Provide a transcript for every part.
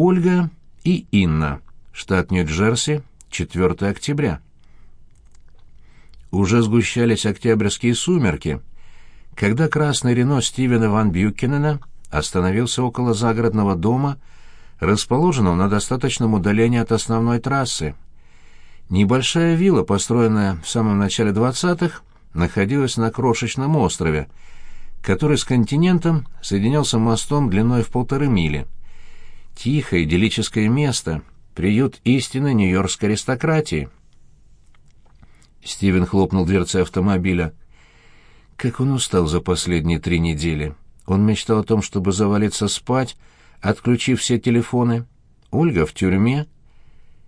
Ольга и Инна. Штат Нью-Джерси, 4 октября. Уже сгущались октябрьские сумерки, когда красный Рено Стивена ван Бьюкенена остановился около загородного дома, расположенного на достаточном удалении от основной трассы. Небольшая вилла, построенная в самом начале 20-х, находилась на крошечном острове, который с континентом соединялся мостом длиной в полторы мили. Тихое, идиллическое место, приют истинной нью-йоркской аристократии. Стивен хлопнул дверцей автомобиля. Как он устал за последние три недели. Он мечтал о том, чтобы завалиться спать, отключив все телефоны. Ольга в тюрьме.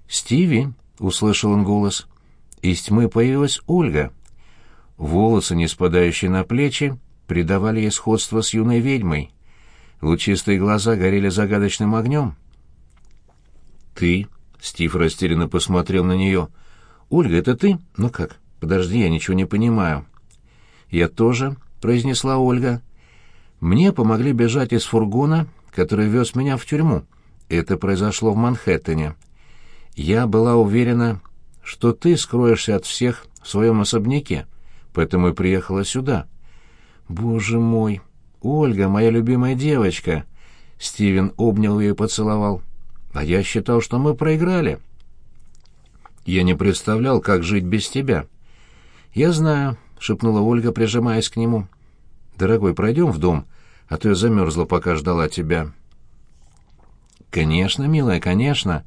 «Стиви!» — услышал он голос. Из тьмы появилась Ольга. Волосы, не спадающие на плечи, придавали ей сходство с юной ведьмой. Лучистые глаза горели загадочным огнем. «Ты?» — Стив растерянно посмотрел на нее. «Ольга, это ты? Ну как? Подожди, я ничего не понимаю». «Я тоже», — произнесла Ольга. «Мне помогли бежать из фургона, который вез меня в тюрьму. Это произошло в Манхэттене. Я была уверена, что ты скроешься от всех в своем особняке, поэтому и приехала сюда». «Боже мой! Ольга, моя любимая девочка!» Стивен обнял ее и поцеловал. «А я считал, что мы проиграли». «Я не представлял, как жить без тебя». «Я знаю», — шепнула Ольга, прижимаясь к нему. «Дорогой, пройдем в дом, а то я замерзла, пока ждала тебя». «Конечно, милая, конечно».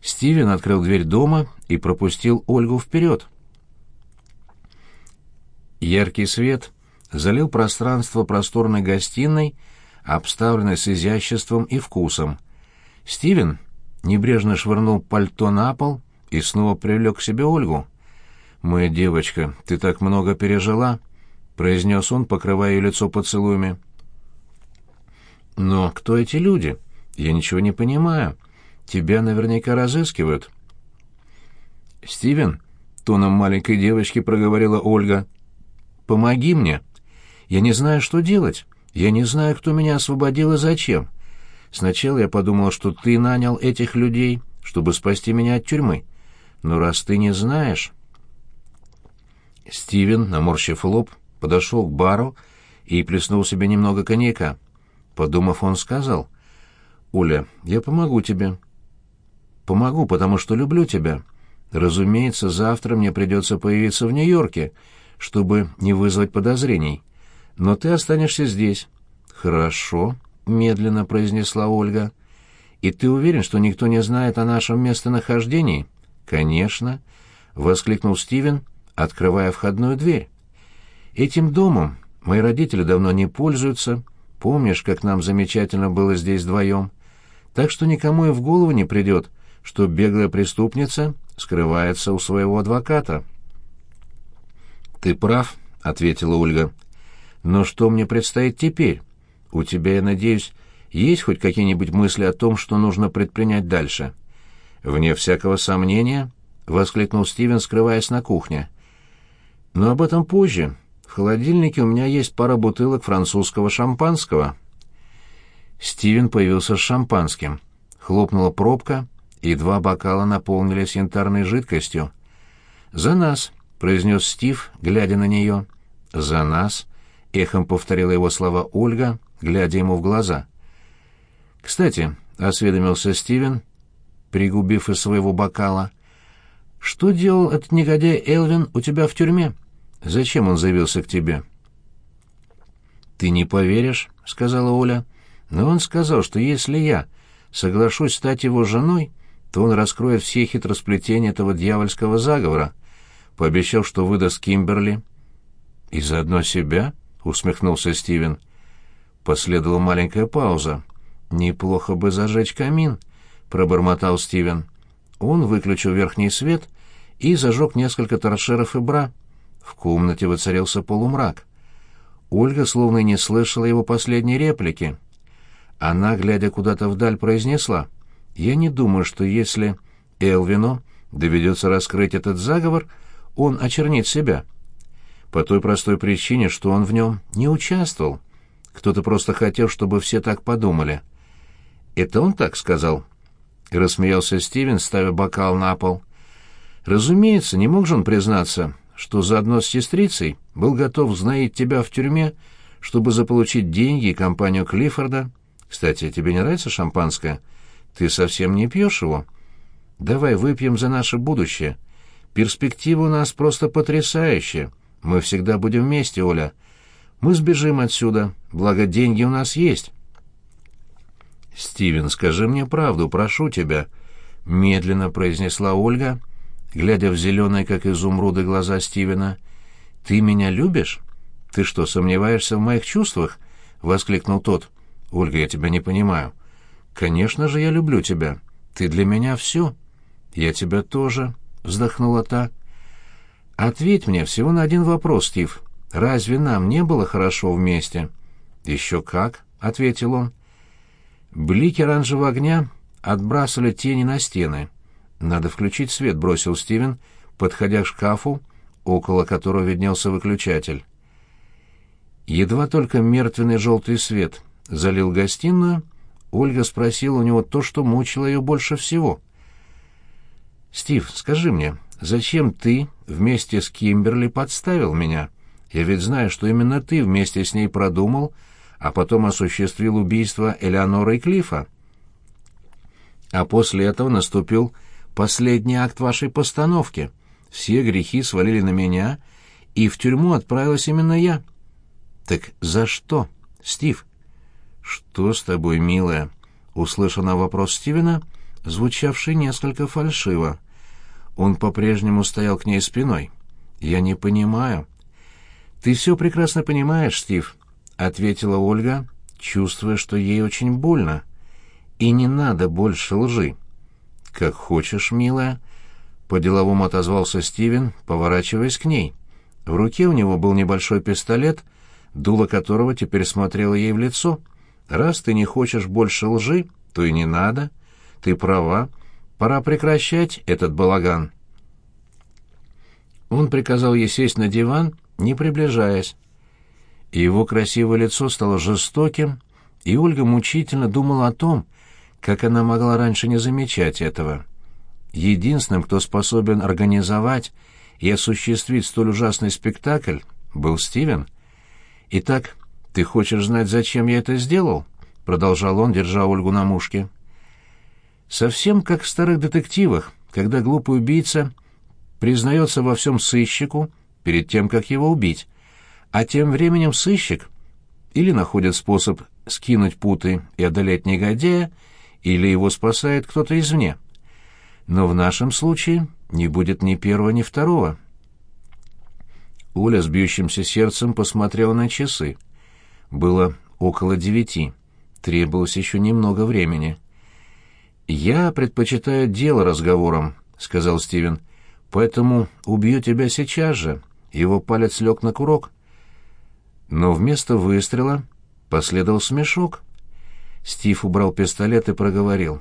Стивен открыл дверь дома и пропустил Ольгу вперед. Яркий свет залил пространство просторной гостиной, обставленной с изяществом и вкусом. Стивен небрежно швырнул пальто на пол и снова привлек к себе Ольгу. «Моя девочка, ты так много пережила», — произнес он, покрывая ее лицо поцелуями. «Но кто эти люди? Я ничего не понимаю. Тебя наверняка разыскивают». «Стивен», — тоном маленькой девочки проговорила Ольга, — «помоги мне». Я не знаю, что делать. Я не знаю, кто меня освободил и зачем. Сначала я подумал, что ты нанял этих людей, чтобы спасти меня от тюрьмы. Но раз ты не знаешь...» Стивен, наморщив лоб, подошел к бару и плеснул себе немного коньяка. Подумав, он сказал, «Оля, я помогу тебе». «Помогу, потому что люблю тебя. Разумеется, завтра мне придется появиться в Нью-Йорке, чтобы не вызвать подозрений но ты останешься здесь». «Хорошо», — медленно произнесла Ольга. «И ты уверен, что никто не знает о нашем местонахождении?» «Конечно», — воскликнул Стивен, открывая входную дверь. «Этим домом мои родители давно не пользуются. Помнишь, как нам замечательно было здесь вдвоем? Так что никому и в голову не придет, что беглая преступница скрывается у своего адвоката». «Ты прав», — ответила Ольга. Но что мне предстоит теперь? У тебя, я надеюсь, есть хоть какие-нибудь мысли о том, что нужно предпринять дальше? Вне всякого сомнения, воскликнул Стивен, скрываясь на кухне. Но об этом позже. В холодильнике у меня есть пара бутылок французского шампанского. Стивен появился с шампанским. Хлопнула пробка, и два бокала наполнились янтарной жидкостью. «За нас», — произнес Стив, глядя на нее. «За нас», эхом повторила его слова Ольга, глядя ему в глаза. «Кстати», — осведомился Стивен, пригубив из своего бокала, — «что делал этот негодяй Элвин у тебя в тюрьме? Зачем он заявился к тебе?» «Ты не поверишь», — сказала Оля, — «но он сказал, что если я соглашусь стать его женой, то он раскроет все хитросплетения этого дьявольского заговора, пообещал, что выдаст Кимберли». «И заодно себя?» Усмехнулся Стивен. Последовала маленькая пауза. Неплохо бы зажечь камин, пробормотал Стивен. Он выключил верхний свет и зажег несколько торшеров и бра. В комнате воцарился полумрак. Ольга словно не слышала его последней реплики. Она, глядя куда-то вдаль, произнесла: "Я не думаю, что если Элвину доведется раскрыть этот заговор, он очернит себя" по той простой причине, что он в нем не участвовал. Кто-то просто хотел, чтобы все так подумали. «Это он так сказал?» — рассмеялся Стивен, ставя бокал на пол. «Разумеется, не мог же он признаться, что заодно с сестрицей был готов знаить тебя в тюрьме, чтобы заполучить деньги и компанию Клиффорда. Кстати, тебе не нравится шампанское? Ты совсем не пьешь его? Давай выпьем за наше будущее. Перспектива у нас просто потрясающая. Мы всегда будем вместе, Оля. Мы сбежим отсюда, благо деньги у нас есть». «Стивен, скажи мне правду, прошу тебя», — медленно произнесла Ольга, — глядя в зеленые, как изумруды, глаза Стивена. «Ты меня любишь? Ты что, сомневаешься в моих чувствах?» — воскликнул тот. «Ольга, я тебя не понимаю». «Конечно же я люблю тебя. Ты для меня все». «Я тебя тоже», — вздохнула та. «Ответь мне всего на один вопрос, Стив. Разве нам не было хорошо вместе?» «Еще как», — ответил он. Блики оранжевого огня отбрасывали тени на стены. «Надо включить свет», — бросил Стивен, подходя к шкафу, около которого виднелся выключатель. Едва только мертвенный желтый свет залил гостиную, Ольга спросила у него то, что мучило ее больше всего. «Стив, скажи мне, зачем ты вместе с Кимберли подставил меня? Я ведь знаю, что именно ты вместе с ней продумал, а потом осуществил убийство Элеонора и Клифа. А после этого наступил последний акт вашей постановки. Все грехи свалили на меня, и в тюрьму отправилась именно я. Так за что, Стив? Что с тобой, милая? Услышал на вопрос Стивена, звучавший несколько фальшиво. Он по-прежнему стоял к ней спиной. Я не понимаю. Ты все прекрасно понимаешь, Стив, ответила Ольга, чувствуя, что ей очень больно. И не надо больше лжи. «Как хочешь, милая», — по-деловому отозвался Стивен, поворачиваясь к ней. В руке у него был небольшой пистолет, дуло которого теперь смотрело ей в лицо. «Раз ты не хочешь больше лжи, то и не надо. Ты права. Пора прекращать этот балаган». Он приказал ей сесть на диван, не приближаясь. Его красивое лицо стало жестоким, и Ольга мучительно думала о том, как она могла раньше не замечать этого? Единственным, кто способен организовать и осуществить столь ужасный спектакль, был Стивен. «Итак, ты хочешь знать, зачем я это сделал?» — продолжал он, держа Ольгу на мушке. «Совсем как в старых детективах, когда глупый убийца признается во всем сыщику перед тем, как его убить, а тем временем сыщик или находит способ скинуть путы и одолеть негодяя, или его спасает кто-то извне. Но в нашем случае не будет ни первого, ни второго. Оля с бьющимся сердцем посмотрела на часы. Было около девяти. Требовалось еще немного времени. «Я предпочитаю дело разговором», — сказал Стивен. «Поэтому убью тебя сейчас же». Его палец лег на курок. Но вместо выстрела последовал смешок. Стив убрал пистолет и проговорил.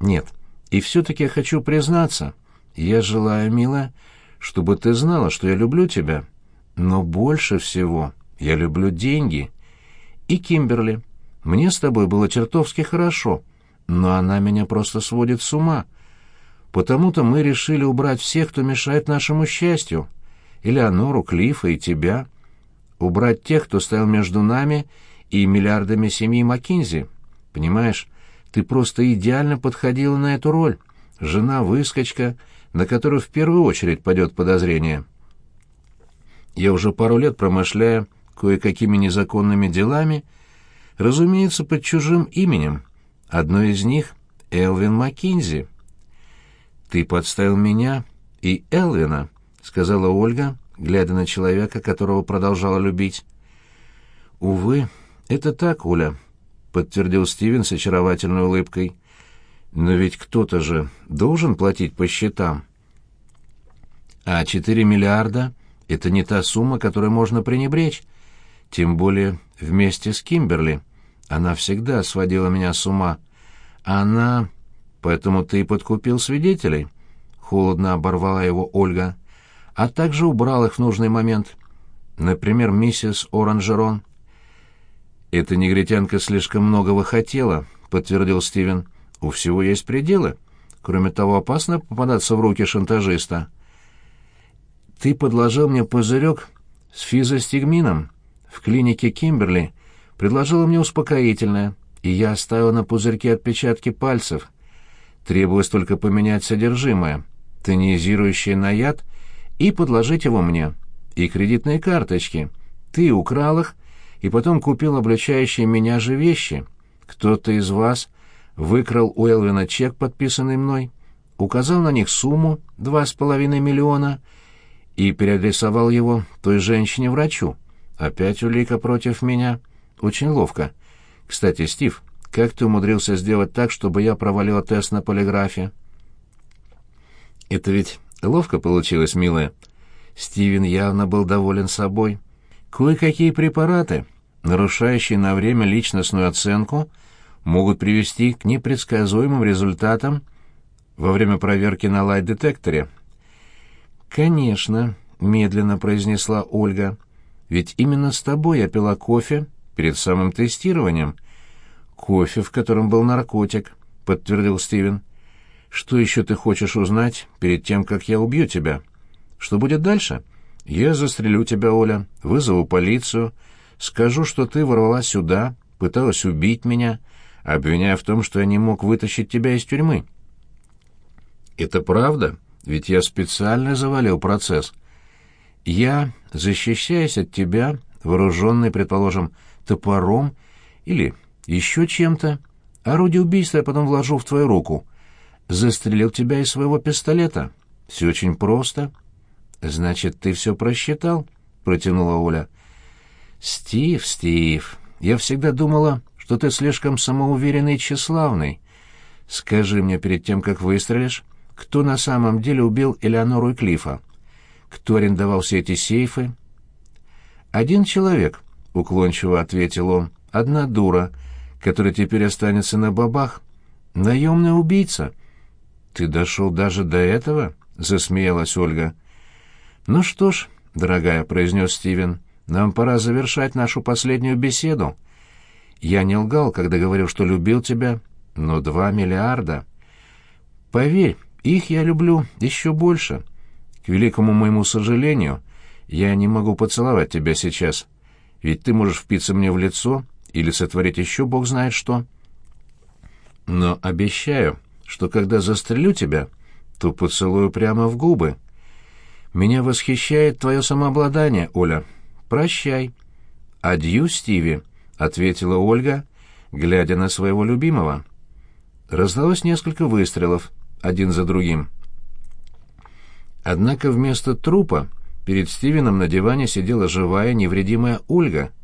«Нет, и все-таки я хочу признаться. Я желаю, милая, чтобы ты знала, что я люблю тебя. Но больше всего я люблю деньги. И Кимберли. Мне с тобой было чертовски хорошо, но она меня просто сводит с ума. Потому-то мы решили убрать всех, кто мешает нашему счастью. Элеонору, Клифа и тебя. Убрать тех, кто стоял между нами и миллиардами семьи Маккинзи. Понимаешь, ты просто идеально подходила на эту роль. Жена-выскочка, на которую в первую очередь падет подозрение. Я уже пару лет промышляю кое-какими незаконными делами, разумеется, под чужим именем. Одно из них — Элвин Маккинзи. «Ты подставил меня и Элвина», — сказала Ольга, глядя на человека, которого продолжала любить. «Увы, это так, Оля», — подтвердил Стивен с очаровательной улыбкой. «Но ведь кто-то же должен платить по счетам». «А четыре миллиарда — это не та сумма, которой можно пренебречь. Тем более вместе с Кимберли. Она всегда сводила меня с ума. Она... Поэтому ты и подкупил свидетелей?» Холодно оборвала его Ольга. «А также убрал их в нужный момент. Например, миссис Оранжерон». «Эта негритянка слишком многого хотела», — подтвердил Стивен. У всего есть пределы. Кроме того, опасно попадаться в руки шантажиста. Ты подложил мне пузырек с физостигмином. В клинике Кимберли предложила мне успокоительное, и я оставил на пузырьке отпечатки пальцев. Требовалось только поменять содержимое, тонизирующее на яд, и подложить его мне. И кредитные карточки. Ты украл их, и потом купил обличающие меня же вещи. Кто-то из вас выкрал у Элвина чек, подписанный мной, указал на них сумму два с половиной миллиона и переадресовал его той женщине-врачу. Опять улика против меня. Очень ловко. Кстати, Стив, как ты умудрился сделать так, чтобы я провалил тест на полиграфе? Это ведь ловко получилось, милая. Стивен явно был доволен собой. Кое-какие препараты, нарушающие на время личностную оценку, могут привести к непредсказуемым результатам во время проверки на лайт-детекторе. «Конечно», — медленно произнесла Ольга, — «ведь именно с тобой я пила кофе перед самым тестированием». «Кофе, в котором был наркотик», — подтвердил Стивен. «Что еще ты хочешь узнать перед тем, как я убью тебя? Что будет дальше? Я застрелю тебя, Оля, вызову полицию, скажу, что ты ворвалась сюда, пыталась убить меня, обвиняя в том, что я не мог вытащить тебя из тюрьмы». «Это правда? Ведь я специально завалил процесс. Я, защищаясь от тебя, вооруженный, предположим, топором или еще чем-то. Орудие убийства я потом вложу в твою руку. Застрелил тебя из своего пистолета. Все очень просто. Значит, ты все просчитал? Протянула Оля. Стив, Стив, я всегда думала, что ты слишком самоуверенный и тщеславный. Скажи мне перед тем, как выстрелишь, кто на самом деле убил Элеонору и Клифа? Кто арендовал все эти сейфы? Один человек, уклончиво ответил он. Одна дура, который теперь останется на бабах. Наемный убийца. Ты дошел даже до этого? Засмеялась Ольга. Ну что ж, дорогая, произнес Стивен, нам пора завершать нашу последнюю беседу. Я не лгал, когда говорил, что любил тебя, но два миллиарда. Поверь, их я люблю еще больше. К великому моему сожалению, я не могу поцеловать тебя сейчас, ведь ты можешь впиться мне в лицо или сотворить еще бог знает что. Но обещаю, что когда застрелю тебя, то поцелую прямо в губы. Меня восхищает твое самообладание, Оля. Прощай. Адью, Стиви, — ответила Ольга, глядя на своего любимого. Раздалось несколько выстрелов, один за другим. Однако вместо трупа перед Стивеном на диване сидела живая невредимая Ольга —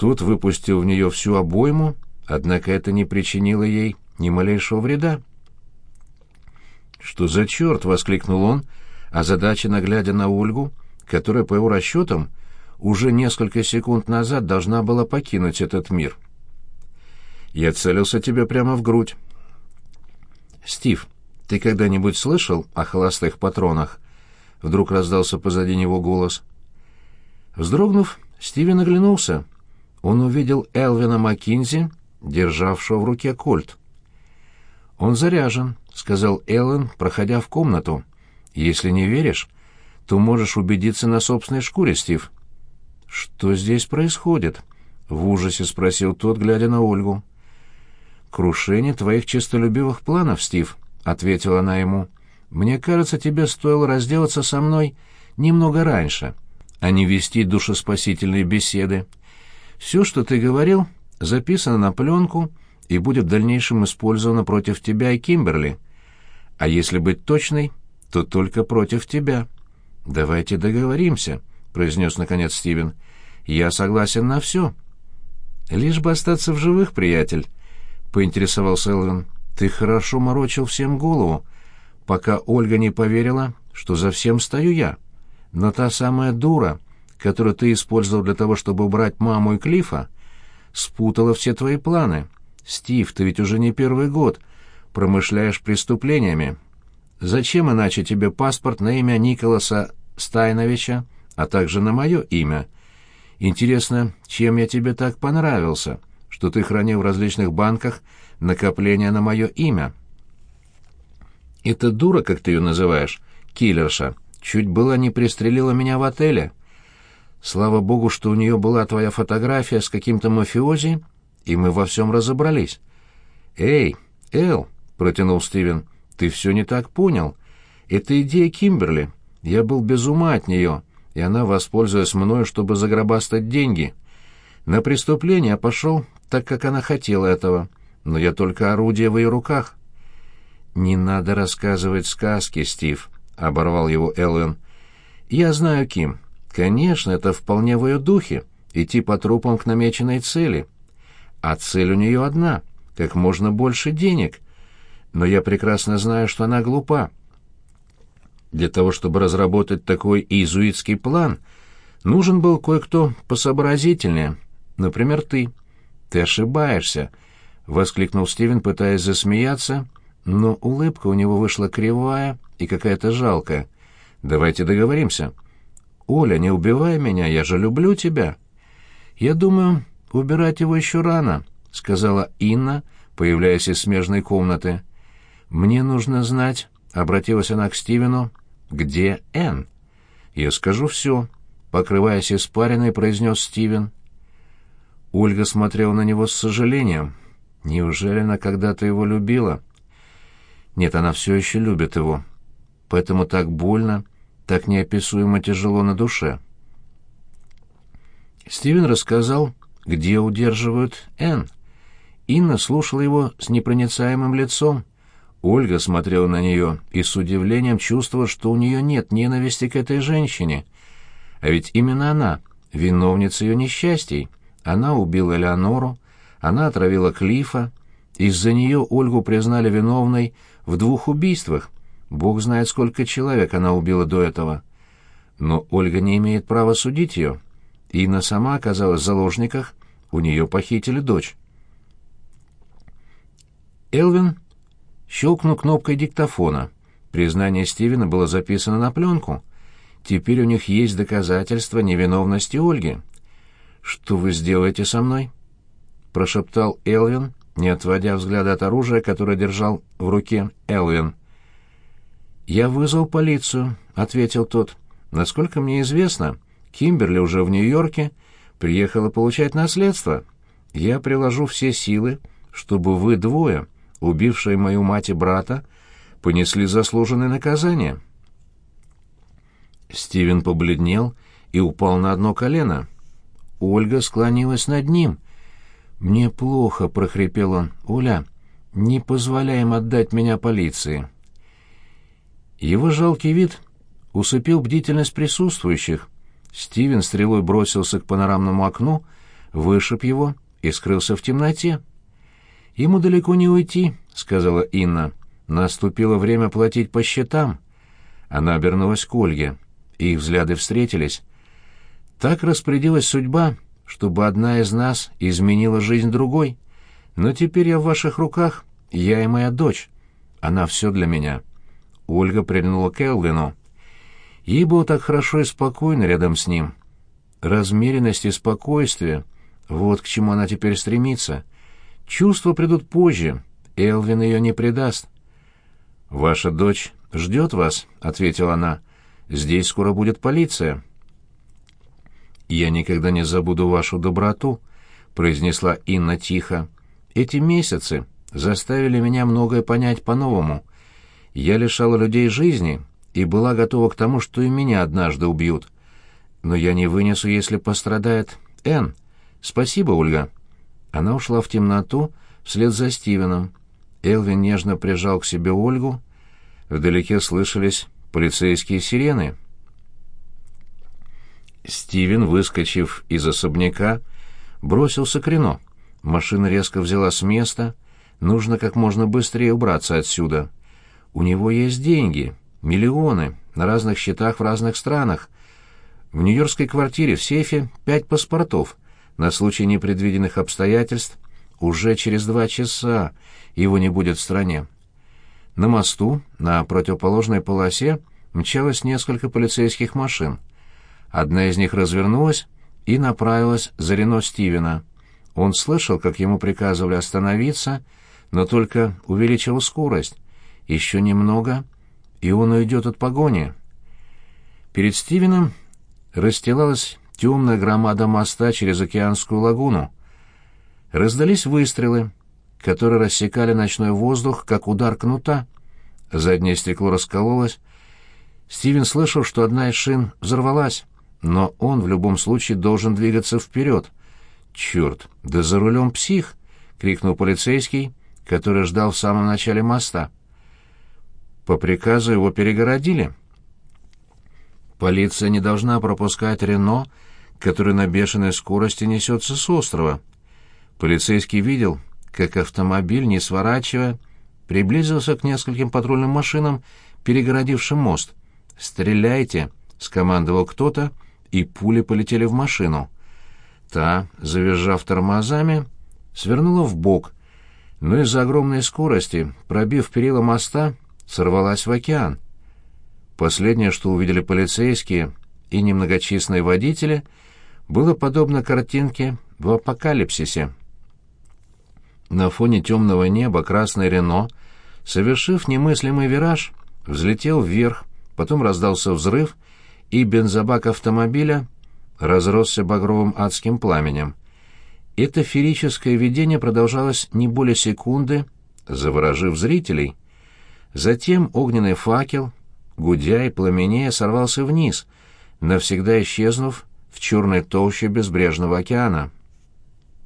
тот выпустил в нее всю обойму, однако это не причинило ей ни малейшего вреда. «Что за черт?» — воскликнул он, озадаченно глядя на Ольгу, которая, по его расчетам, уже несколько секунд назад должна была покинуть этот мир. «Я целился тебе прямо в грудь». «Стив, ты когда-нибудь слышал о холостых патронах?» Вдруг раздался позади него голос. Вздрогнув, Стивен оглянулся — он увидел Элвина Маккинзи, державшего в руке кольт. «Он заряжен», — сказал Эллен, проходя в комнату. «Если не веришь, то можешь убедиться на собственной шкуре, Стив». «Что здесь происходит?» — в ужасе спросил тот, глядя на Ольгу. «Крушение твоих честолюбивых планов, Стив», — ответила она ему. «Мне кажется, тебе стоило разделаться со мной немного раньше, а не вести душеспасительные беседы». Все, что ты говорил, записано на пленку и будет в дальнейшем использовано против тебя и Кимберли. А если быть точной, то только против тебя. Давайте договоримся, произнес наконец Стивен. Я согласен на все. Лишь бы остаться в живых, приятель, поинтересовался Элвин. Ты хорошо морочил всем голову, пока Ольга не поверила, что за всем стою я. Но та самая дура, которую ты использовал для того, чтобы убрать маму и Клифа, спутала все твои планы. Стив, ты ведь уже не первый год промышляешь преступлениями. Зачем иначе тебе паспорт на имя Николаса Стайновича, а также на мое имя? Интересно, чем я тебе так понравился? что ты хранил в различных банках накопления на мое имя. Эта дура, как ты ее называешь, киллерша, чуть было не пристрелила меня в отеле. Слава богу, что у нее была твоя фотография с каким-то мафиози, и мы во всем разобрались. «Эй, Эл», — протянул Стивен, — «ты все не так понял. Это идея Кимберли. Я был без ума от нее, и она, воспользуясь мною, чтобы загробастать деньги. На преступление пошел, так как она хотела этого, но я только орудие в ее руках». «Не надо рассказывать сказки, Стив», — оборвал его Эллен. «Я знаю, Ким. Конечно, это вполне в ее духе — идти по трупам к намеченной цели. А цель у нее одна — как можно больше денег. Но я прекрасно знаю, что она глупа. Для того, чтобы разработать такой иезуитский план, нужен был кое-кто посообразительнее. Например, ты. Ты ошибаешься, — воскликнул Стивен, пытаясь засмеяться, но улыбка у него вышла кривая и какая-то жалкая. Давайте договоримся. Оля, не убивай меня, я же люблю тебя. Я думаю, убирать его еще рано, — сказала Инна, появляясь из смежной комнаты. Мне нужно знать, — обратилась она к Стивену, где Энн? Я скажу все, покрываясь испариной, произнес Стивен. Ольга смотрела на него с сожалением. Неужели она когда-то его любила? Нет, она все еще любит его. Поэтому так больно, так неописуемо тяжело на душе. Стивен рассказал, где удерживают Энн. Инна слушала его с непроницаемым лицом. Ольга смотрела на нее и с удивлением чувствовала, что у нее нет ненависти к этой женщине. А ведь именно она — виновница ее несчастий. Она убила Элеонору, она отравила Клифа. Из-за нее Ольгу признали виновной в двух убийствах. Бог знает, сколько человек она убила до этого. Но Ольга не имеет права судить ее. Инна сама оказалась в заложниках, у нее похитили дочь. Элвин Щелкнул кнопкой диктофона. Признание Стивена было записано на пленку. Теперь у них есть доказательства невиновности Ольги. «Что вы сделаете со мной?» — прошептал Элвин, не отводя взгляда от оружия, которое держал в руке Элвин. «Я вызвал полицию», — ответил тот. «Насколько мне известно, Кимберли уже в Нью-Йорке приехала получать наследство. Я приложу все силы, чтобы вы двое убившие мою мать и брата, понесли заслуженное наказание. Стивен побледнел и упал на одно колено. Ольга склонилась над ним. «Мне плохо», — прохрипел он. «Оля, не позволяй им отдать меня полиции». Его жалкий вид усыпил бдительность присутствующих. Стивен стрелой бросился к панорамному окну, вышиб его и скрылся в темноте. «Ему далеко не уйти», — сказала Инна. «Наступило время платить по счетам». Она обернулась к Ольге. Их взгляды встретились. Так распорядилась судьба, чтобы одна из нас изменила жизнь другой. Но теперь я в ваших руках, я и моя дочь. Она все для меня. Ольга прильнула к Элвину. Ей было так хорошо и спокойно рядом с ним. Размеренность и спокойствие — вот к чему она теперь стремится. Чувства придут позже. Элвин ее не предаст. «Ваша дочь ждет вас», — ответила она. «Здесь скоро будет полиция». «Я никогда не забуду вашу доброту», — произнесла Инна тихо. «Эти месяцы заставили меня многое понять по-новому. Я лишала людей жизни и была готова к тому, что и меня однажды убьют. Но я не вынесу, если пострадает Энн. Спасибо, Ольга». Она ушла в темноту вслед за Стивеном. Элвин нежно прижал к себе Ольгу. Вдалеке слышались полицейские сирены. Стивен, выскочив из особняка, бросился к Рено. Машина резко взяла с места. Нужно как можно быстрее убраться отсюда. У него есть деньги, миллионы, на разных счетах в разных странах. В нью-йоркской квартире в сейфе пять паспортов — на случай непредвиденных обстоятельств уже через два часа его не будет в стране. На мосту, на противоположной полосе, мчалось несколько полицейских машин. Одна из них развернулась и направилась за Рено Стивена. Он слышал, как ему приказывали остановиться, но только увеличил скорость. Еще немного, и он уйдет от погони. Перед Стивеном расстилалась темная громада моста через океанскую лагуну. Раздались выстрелы, которые рассекали ночной воздух, как удар кнута. Заднее стекло раскололось. Стивен слышал, что одна из шин взорвалась, но он в любом случае должен двигаться вперед. «Черт, да за рулем псих!» — крикнул полицейский, который ждал в самом начале моста. По приказу его перегородили. Полиция не должна пропускать Рено, который на бешеной скорости несется с острова. Полицейский видел, как автомобиль, не сворачивая, приблизился к нескольким патрульным машинам, перегородившим мост. «Стреляйте!» — скомандовал кто-то, и пули полетели в машину. Та, завизжав тормозами, свернула в бок, но из-за огромной скорости, пробив перила моста, сорвалась в океан. Последнее, что увидели полицейские и немногочисленные водители, было подобно картинке в апокалипсисе. На фоне темного неба красный Рено, совершив немыслимый вираж, взлетел вверх, потом раздался взрыв, и бензобак автомобиля разросся багровым адским пламенем. Это ферическое видение продолжалось не более секунды, заворожив зрителей. Затем огненный факел, гудя и пламенея, сорвался вниз, навсегда исчезнув в черной толще безбрежного океана.